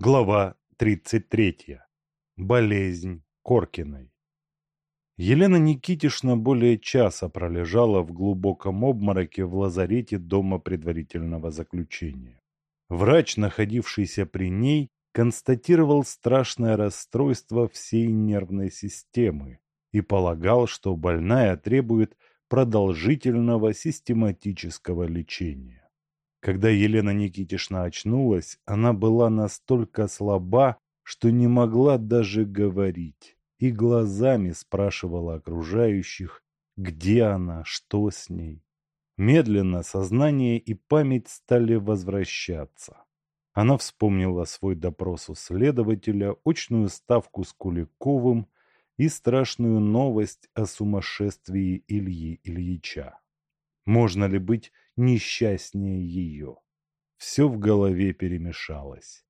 Глава 33. Болезнь Коркиной. Елена Никитишна более часа пролежала в глубоком обмороке в лазарете дома предварительного заключения. Врач, находившийся при ней, констатировал страшное расстройство всей нервной системы и полагал, что больная требует продолжительного систематического лечения. Когда Елена Никитишна очнулась, она была настолько слаба, что не могла даже говорить, и глазами спрашивала окружающих, где она, что с ней. Медленно сознание и память стали возвращаться. Она вспомнила свой допрос у следователя, очную ставку с Куликовым и страшную новость о сумасшествии Ильи Ильича. Можно ли быть несчастнее ее? Все в голове перемешалось.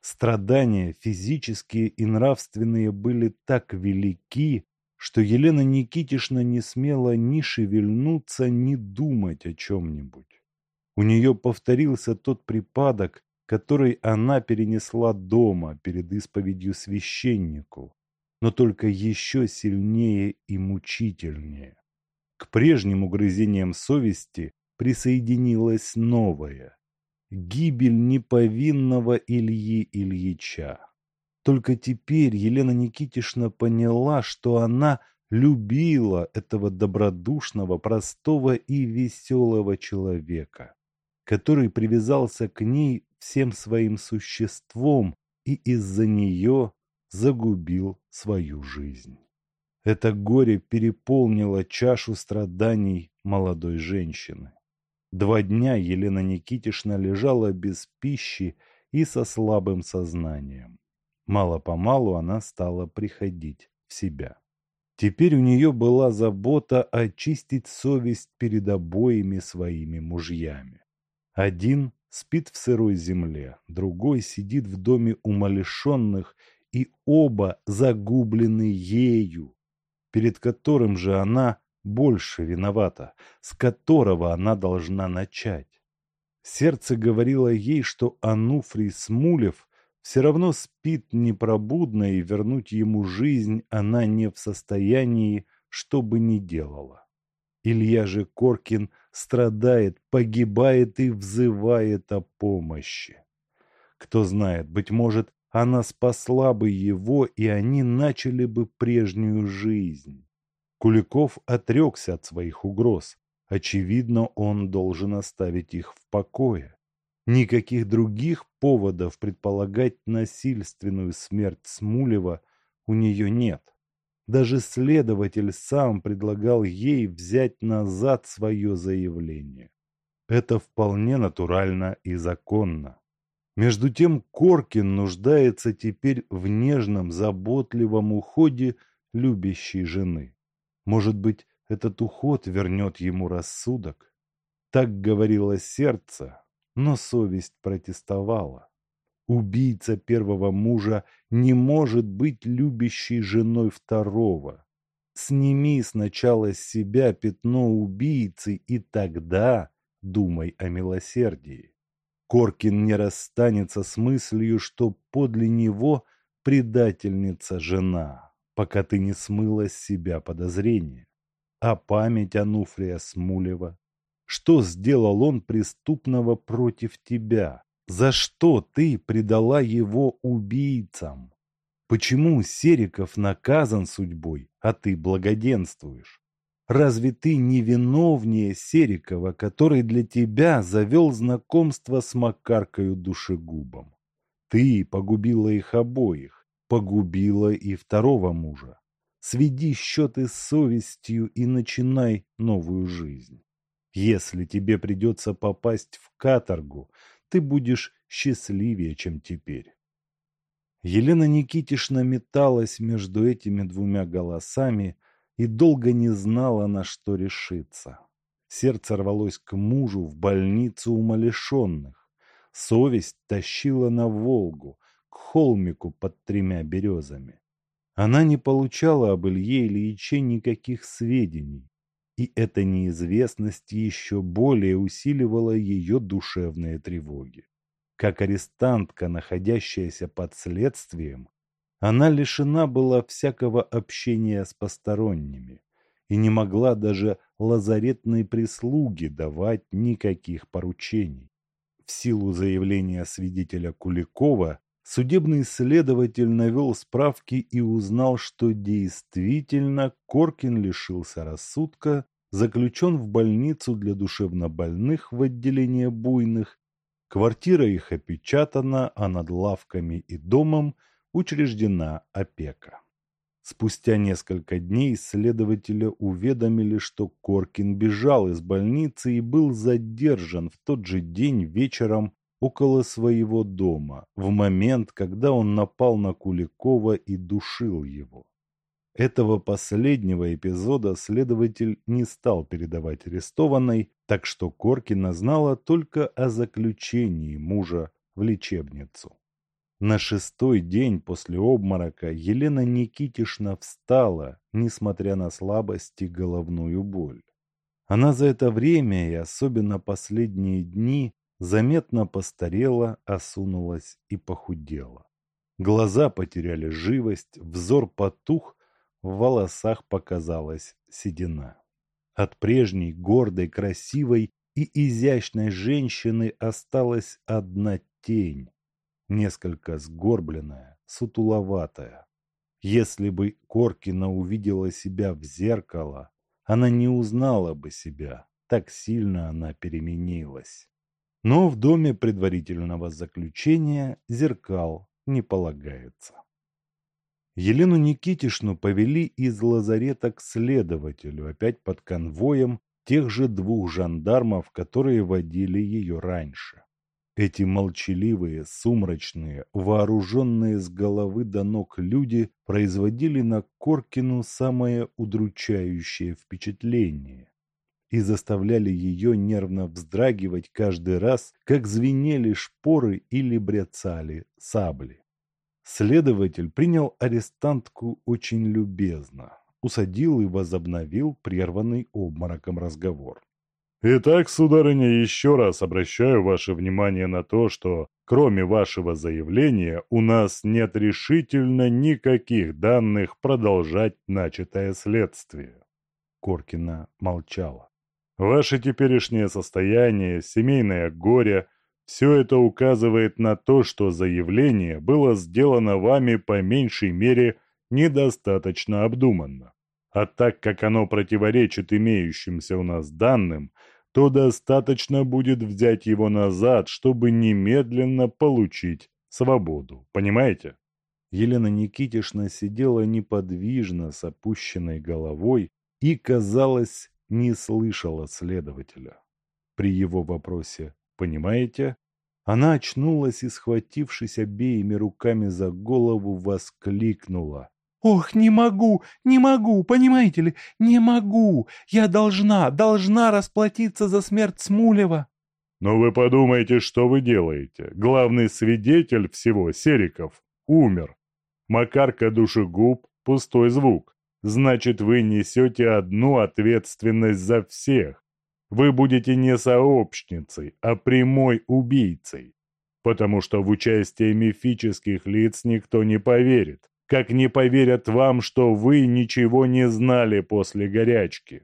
Страдания физические и нравственные были так велики, что Елена Никитишна не смела ни шевельнуться, ни думать о чем-нибудь. У нее повторился тот припадок, который она перенесла дома перед исповедью священнику, но только еще сильнее и мучительнее. К прежним угрызениям совести присоединилось новое – гибель неповинного Ильи Ильича. Только теперь Елена Никитишна поняла, что она любила этого добродушного, простого и веселого человека, который привязался к ней всем своим существом и из-за нее загубил свою жизнь. Это горе переполнило чашу страданий молодой женщины. Два дня Елена Никитишна лежала без пищи и со слабым сознанием. Мало-помалу она стала приходить в себя. Теперь у нее была забота очистить совесть перед обоими своими мужьями. Один спит в сырой земле, другой сидит в доме умалишенных, и оба загублены ею, перед которым же она больше виновата, с которого она должна начать. Сердце говорило ей, что Ануфрий Смулев все равно спит непробудно, и вернуть ему жизнь она не в состоянии, что бы ни делала. Илья же Коркин страдает, погибает и взывает о помощи. Кто знает, быть может, она спасла бы его, и они начали бы прежнюю жизнь. Куликов отрекся от своих угроз. Очевидно, он должен оставить их в покое. Никаких других поводов предполагать насильственную смерть Смулева у нее нет. Даже следователь сам предлагал ей взять назад свое заявление. Это вполне натурально и законно. Между тем Коркин нуждается теперь в нежном, заботливом уходе любящей жены. Может быть, этот уход вернет ему рассудок? Так говорило сердце, но совесть протестовала. Убийца первого мужа не может быть любящей женой второго. Сними сначала с себя пятно убийцы, и тогда думай о милосердии. Коркин не расстанется с мыслью, что подле него предательница жена, пока ты не смыла с себя подозрения. А память Ануфрия Смулева? Что сделал он преступного против тебя? За что ты предала его убийцам? Почему Сериков наказан судьбой, а ты благоденствуешь? Разве ты не виновнее Серикова, который для тебя завел знакомство с Макаркою душегубом? Ты погубила их обоих, погубила и второго мужа. Сведи счеты с совестью и начинай новую жизнь. Если тебе придется попасть в каторгу, ты будешь счастливее, чем теперь. Елена Никитишна металась между этими двумя голосами, и долго не знала, на что решиться. Сердце рвалось к мужу в больницу умалишенных. Совесть тащила на Волгу, к холмику под тремя березами. Она не получала об Илье Ильиче никаких сведений, и эта неизвестность еще более усиливала ее душевные тревоги. как арестантка, находящаяся под следствием, она лишена была всякого общения с посторонними и не могла даже лазаретной прислуге давать никаких поручений. В силу заявления свидетеля Куликова судебный следователь навел справки и узнал, что действительно Коркин лишился рассудка, заключен в больницу для душевнобольных в отделение буйных, квартира их опечатана, а над лавками и домом учреждена опека. Спустя несколько дней следователя уведомили, что Коркин бежал из больницы и был задержан в тот же день вечером около своего дома, в момент, когда он напал на Куликова и душил его. Этого последнего эпизода следователь не стал передавать арестованной, так что Коркина знала только о заключении мужа в лечебницу. На шестой день после обморока Елена Никитишна встала, несмотря на слабость и головную боль. Она за это время и особенно последние дни заметно постарела, осунулась и похудела. Глаза потеряли живость, взор потух, в волосах показалась седина. От прежней гордой, красивой и изящной женщины осталась одна тень, несколько сгорбленная, сутуловатая. Если бы Коркина увидела себя в зеркало, она не узнала бы себя, так сильно она переменилась. Но в доме предварительного заключения зеркал не полагается. Елену Никитишну повели из лазарета к следователю, опять под конвоем тех же двух жандармов, которые водили ее раньше. Эти молчаливые, сумрачные, вооруженные с головы до ног люди производили на Коркину самое удручающее впечатление и заставляли ее нервно вздрагивать каждый раз, как звенели шпоры или бряцали сабли. Следователь принял арестантку очень любезно, усадил и возобновил прерванный обмороком разговор. Итак, сударыня, еще раз обращаю ваше внимание на то, что кроме вашего заявления у нас нет решительно никаких данных продолжать начатое следствие. Коркина молчала. Ваше теперешнее состояние, семейное горе – все это указывает на то, что заявление было сделано вами по меньшей мере недостаточно обдуманно. А так как оно противоречит имеющимся у нас данным – то достаточно будет взять его назад, чтобы немедленно получить свободу. Понимаете? Елена Никитишна сидела неподвижно с опущенной головой и, казалось, не слышала следователя. При его вопросе «Понимаете?» она очнулась и, схватившись обеими руками за голову, воскликнула. «Ох, не могу, не могу, понимаете ли, не могу! Я должна, должна расплатиться за смерть Смулева!» «Но вы подумайте, что вы делаете. Главный свидетель всего, Сериков, умер. Макарка душегуб – пустой звук. Значит, вы несете одну ответственность за всех. Вы будете не сообщницей, а прямой убийцей. Потому что в участие мифических лиц никто не поверит как не поверят вам, что вы ничего не знали после горячки.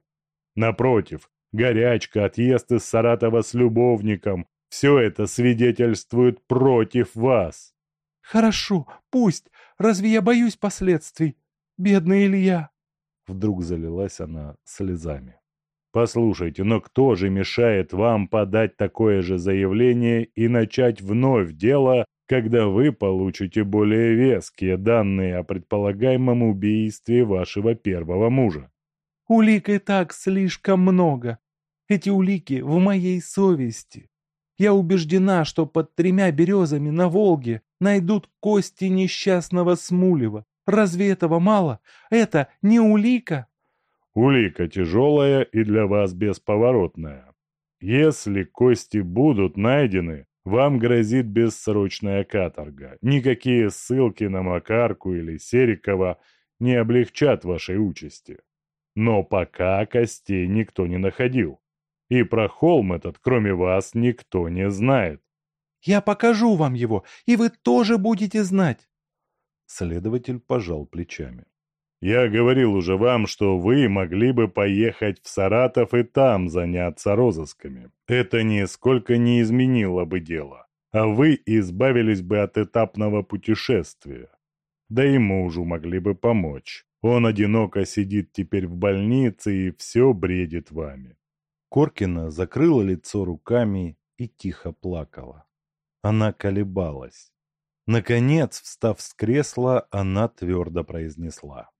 Напротив, горячка, отъезд из Саратова с любовником – все это свидетельствует против вас. Хорошо, пусть. Разве я боюсь последствий? Бедный Илья. Вдруг залилась она слезами. Послушайте, но кто же мешает вам подать такое же заявление и начать вновь дело когда вы получите более веские данные о предполагаемом убийстве вашего первого мужа. Улик и так слишком много. Эти улики в моей совести. Я убеждена, что под тремя березами на Волге найдут кости несчастного Смулева. Разве этого мало? Это не улика? Улика тяжелая и для вас бесповоротная. Если кости будут найдены, вам грозит бессрочная каторга. Никакие ссылки на Макарку или Серикова не облегчат вашей участи. Но пока костей никто не находил. И про холм этот, кроме вас, никто не знает. Я покажу вам его, и вы тоже будете знать. Следователь пожал плечами. Я говорил уже вам, что вы могли бы поехать в Саратов и там заняться розысками. Это нисколько не изменило бы дело, а вы избавились бы от этапного путешествия. Да и мужу могли бы помочь. Он одиноко сидит теперь в больнице и все бредит вами. Коркина закрыла лицо руками и тихо плакала. Она колебалась. Наконец, встав с кресла, она твердо произнесла.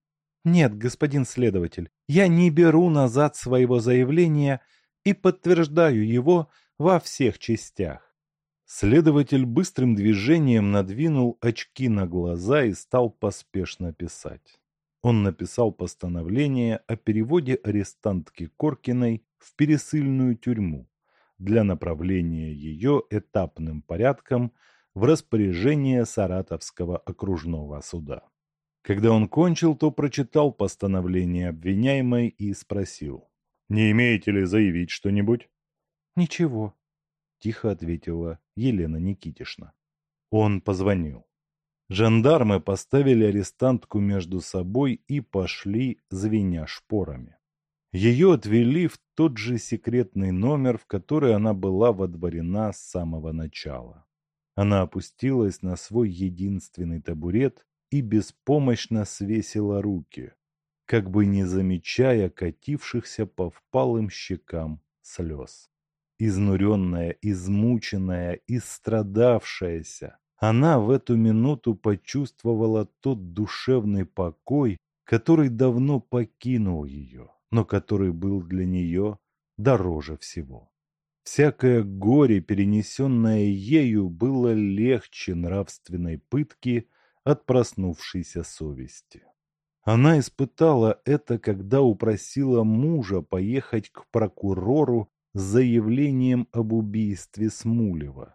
«Нет, господин следователь, я не беру назад своего заявления и подтверждаю его во всех частях». Следователь быстрым движением надвинул очки на глаза и стал поспешно писать. Он написал постановление о переводе арестантки Коркиной в пересыльную тюрьму для направления ее этапным порядком в распоряжение Саратовского окружного суда. Когда он кончил, то прочитал постановление обвиняемой и спросил. «Не имеете ли заявить что-нибудь?» «Ничего», – тихо ответила Елена Никитишна. Он позвонил. Жандармы поставили арестантку между собой и пошли, звеня шпорами. Ее отвели в тот же секретный номер, в который она была водворена с самого начала. Она опустилась на свой единственный табурет и беспомощно свесила руки, как бы не замечая катившихся по впалым щекам слез. Изнуренная, измученная, истрадавшаяся, она в эту минуту почувствовала тот душевный покой, который давно покинул ее, но который был для нее дороже всего. Всякое горе, перенесенное ею, было легче нравственной пытки от проснувшейся совести. Она испытала это, когда упросила мужа поехать к прокурору с заявлением об убийстве Смулева.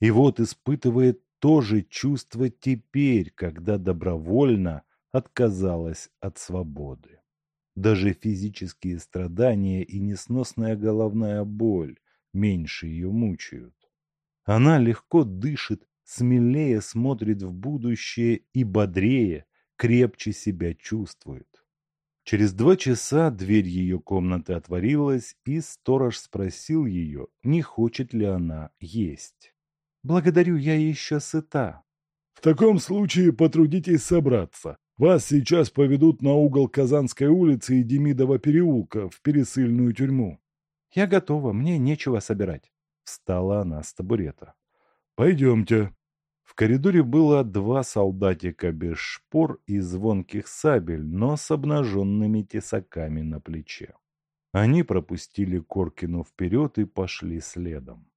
И вот испытывает то же чувство теперь, когда добровольно отказалась от свободы. Даже физические страдания и несносная головная боль меньше ее мучают. Она легко дышит, смелее смотрит в будущее и бодрее, крепче себя чувствует. Через два часа дверь ее комнаты отворилась, и сторож спросил ее, не хочет ли она есть. «Благодарю, я еще сыта». «В таком случае потрудитесь собраться. Вас сейчас поведут на угол Казанской улицы и Демидова переулка в пересыльную тюрьму». «Я готова, мне нечего собирать». Встала она с табурета. «Пойдемте». В коридоре было два солдатика без шпор и звонких сабель, но с обнаженными тесаками на плече. Они пропустили Коркину вперед и пошли следом.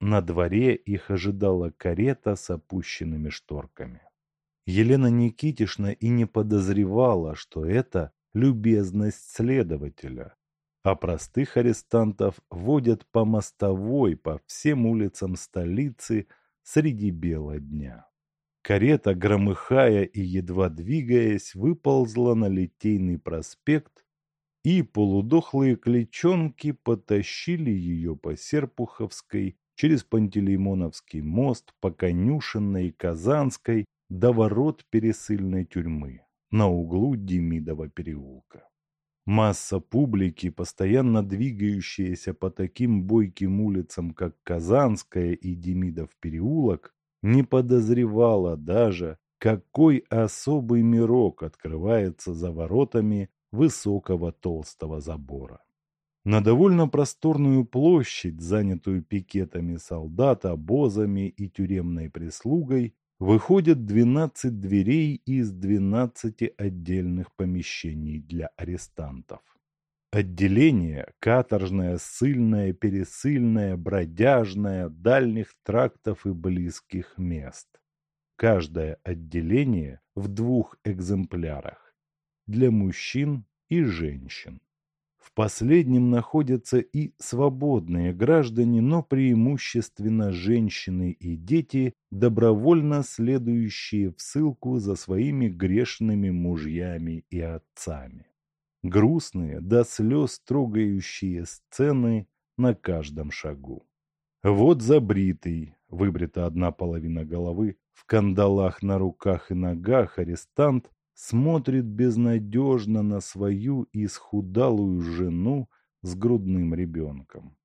На дворе их ожидала карета с опущенными шторками. Елена Никитишна и не подозревала, что это любезность следователя, а простых арестантов водят по мостовой по всем улицам столицы среди бела дня. Карета, громыхая и едва двигаясь, выползла на Литейный проспект, и полудохлые клечонки потащили ее по Серпуховской, через Пантелеймоновский мост, по Конюшенной Казанской, до ворот пересыльной тюрьмы на углу Демидова переулка. Масса публики, постоянно двигающаяся по таким бойким улицам, как Казанская и Демидов переулок, не подозревала даже, какой особый мирок открывается за воротами высокого толстого забора. На довольно просторную площадь, занятую пикетами солдат, обозами и тюремной прислугой, выходят 12 дверей из 12 отдельных помещений для арестантов. Отделение – каторжное, ссыльное, пересыльное, бродяжное, дальних трактов и близких мест. Каждое отделение в двух экземплярах – для мужчин и женщин. В последнем находятся и свободные граждане, но преимущественно женщины и дети, добровольно следующие в ссылку за своими грешными мужьями и отцами. Грустные, до слез трогающие сцены на каждом шагу. Вот забритый, выбрита одна половина головы, в кандалах на руках и ногах арестант смотрит безнадежно на свою исхудалую жену с грудным ребенком.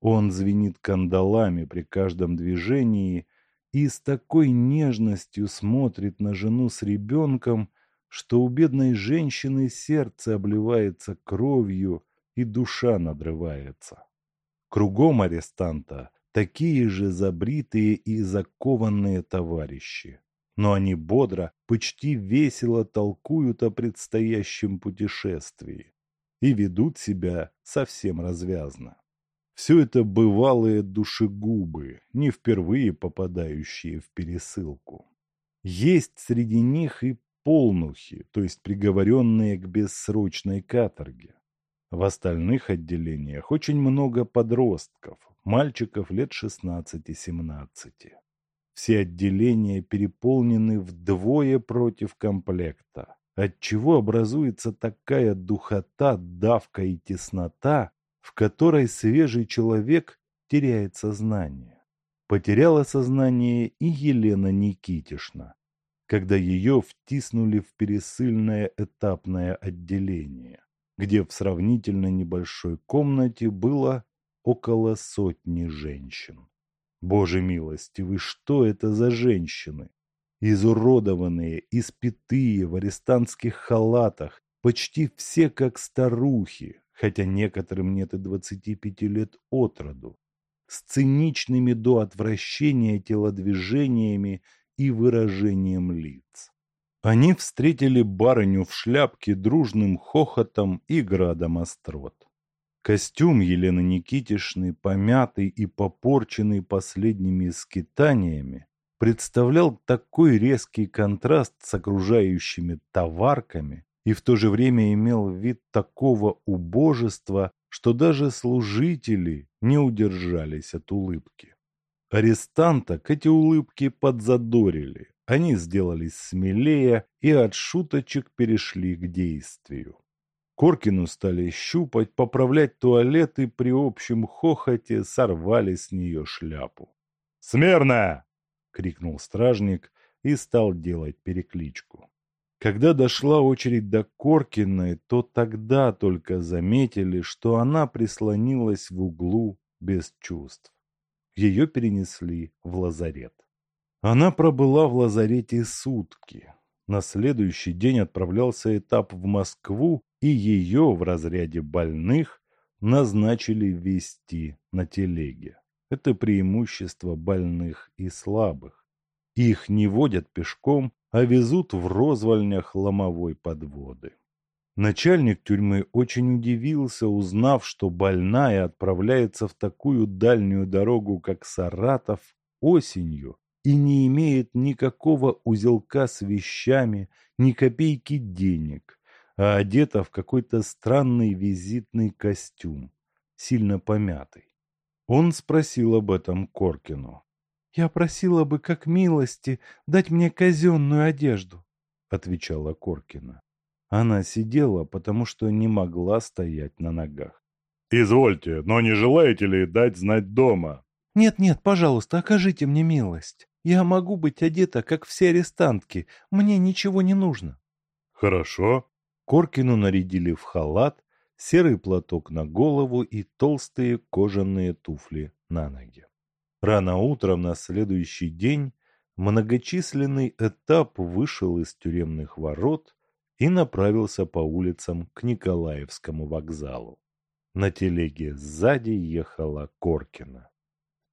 Он звенит кандалами при каждом движении и с такой нежностью смотрит на жену с ребенком, что у бедной женщины сердце обливается кровью и душа надрывается. Кругом арестанта такие же забритые и закованные товарищи. Но они бодро, почти весело толкуют о предстоящем путешествии и ведут себя совсем развязно. Все это бывалые душегубы, не впервые попадающие в пересылку. Есть среди них и полнухи, то есть приговоренные к бессрочной каторге. В остальных отделениях очень много подростков, мальчиков лет 16-17. Все отделения переполнены вдвое против комплекта, отчего образуется такая духота, давка и теснота, в которой свежий человек теряет сознание. Потеряла сознание и Елена Никитишна, когда ее втиснули в пересыльное этапное отделение, где в сравнительно небольшой комнате было около сотни женщин. Боже милостивый, что это за женщины? Изуродованные, испитые в арестантских халатах, почти все как старухи, хотя некоторым нет и двадцати пяти лет от роду, с циничными до отвращения телодвижениями и выражением лиц. Они встретили барыню в шляпке дружным хохотом и градом острот. Костюм Елены Никитишны, помятый и попорченный последними скитаниями, представлял такой резкий контраст с окружающими товарками и в то же время имел вид такого убожества, что даже служители не удержались от улыбки. Арестанток эти улыбки подзадорили, они сделались смелее и от шуточек перешли к действию. Коркину стали щупать, поправлять туалет и при общем хохоте сорвали с нее шляпу. «Смирно!» — крикнул стражник и стал делать перекличку. Когда дошла очередь до Коркиной, то тогда только заметили, что она прислонилась в углу без чувств. Ее перенесли в лазарет. Она пробыла в лазарете сутки. На следующий день отправлялся этап в Москву, и ее в разряде больных назначили вести на телеге. Это преимущество больных и слабых. Их не водят пешком, а везут в розвальнях ломовой подводы. Начальник тюрьмы очень удивился, узнав, что больная отправляется в такую дальнюю дорогу, как Саратов, осенью, и не имеет никакого узелка с вещами, ни копейки денег, а одета в какой-то странный визитный костюм, сильно помятый. Он спросил об этом Коркину. «Я просила бы, как милости, дать мне казенную одежду», — отвечала Коркина. Она сидела, потому что не могла стоять на ногах. «Извольте, но не желаете ли дать знать дома?» «Нет-нет, пожалуйста, окажите мне милость. Я могу быть одета, как все арестантки. Мне ничего не нужно». «Хорошо. Коркину нарядили в халат, серый платок на голову и толстые кожаные туфли на ноги. Рано утром на следующий день многочисленный этап вышел из тюремных ворот и направился по улицам к Николаевскому вокзалу. На телеге сзади ехала Коркина.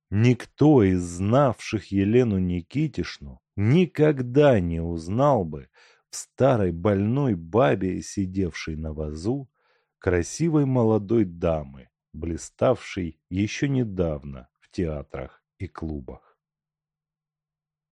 Никто из знавших Елену Никитишну никогда не узнал бы, старой больной бабе, сидевшей на вазу, красивой молодой дамы, блиставшей еще недавно в театрах и клубах.